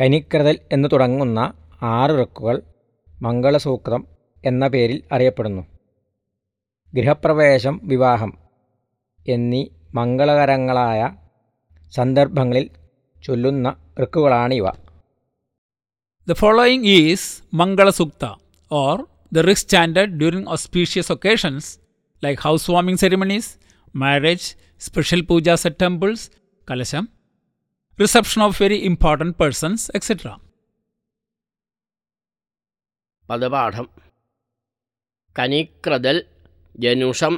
കനിക്രതൽ എന്നു തുടങ്ങുന്ന ആറ് ഋക്കുകൾ മംഗളസൂക്തം എന്ന പേരിൽ അറിയപ്പെടുന്നു. ഗൃഹപ്രവേശം, വിവാഹം എന്നീ മംഗളകരങ്ങളായ സന്ദർഭങ്ങളിൽ ചൊല്ലുന്ന ഋക്കുകളാണിവ. The following is Mangala Sukta or the risk chanted during auspicious occasions like housewarming ceremonies, marriage, special pujas at temples, kalasham, reception of very important persons, etc. പദപാഠം കനിക്രതൽ ജനുഷം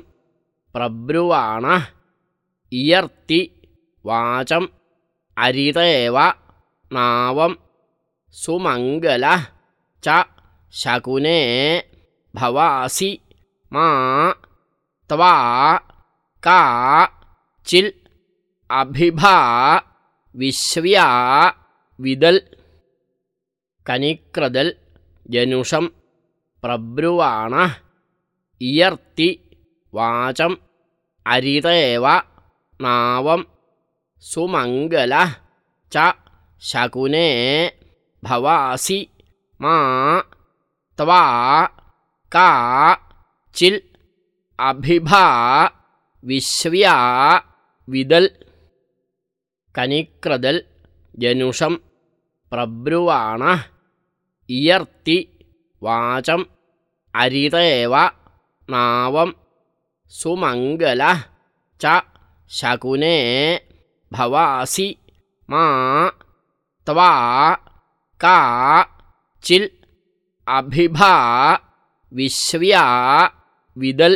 പ്രബ്രുവാണ ഇയർത്തി വാചം അരിതേവ നാവം സുമംഗല ച ശകുനേ ഭവാസി മാ ത്വാ കാ ചിൽ അഭിഭാ വിശ്വ്യാ വിതൽ കനിക്രതൽ ജനുഷം പ്രബ്രുവാണ ഇയർത്തി വാചം അരിതേവ നാവം സുമംഗല ച ശകുനേ ഭവാസി മാ ത്വാ കാ ചിൽ അഭിഭാ വിശ്വ്യാ വിദൽ കനിക്രതൽ ജനുഷം പ്രബ്രുവാണ ഇയർത്തി വാചം അരിതേവ നാവം സുമംഗല ച ശകുനേ ഭവാസി മാ ത്വാ കാ ചിൽ അഭിഭാ വിശ്വ്യാ വിദൽ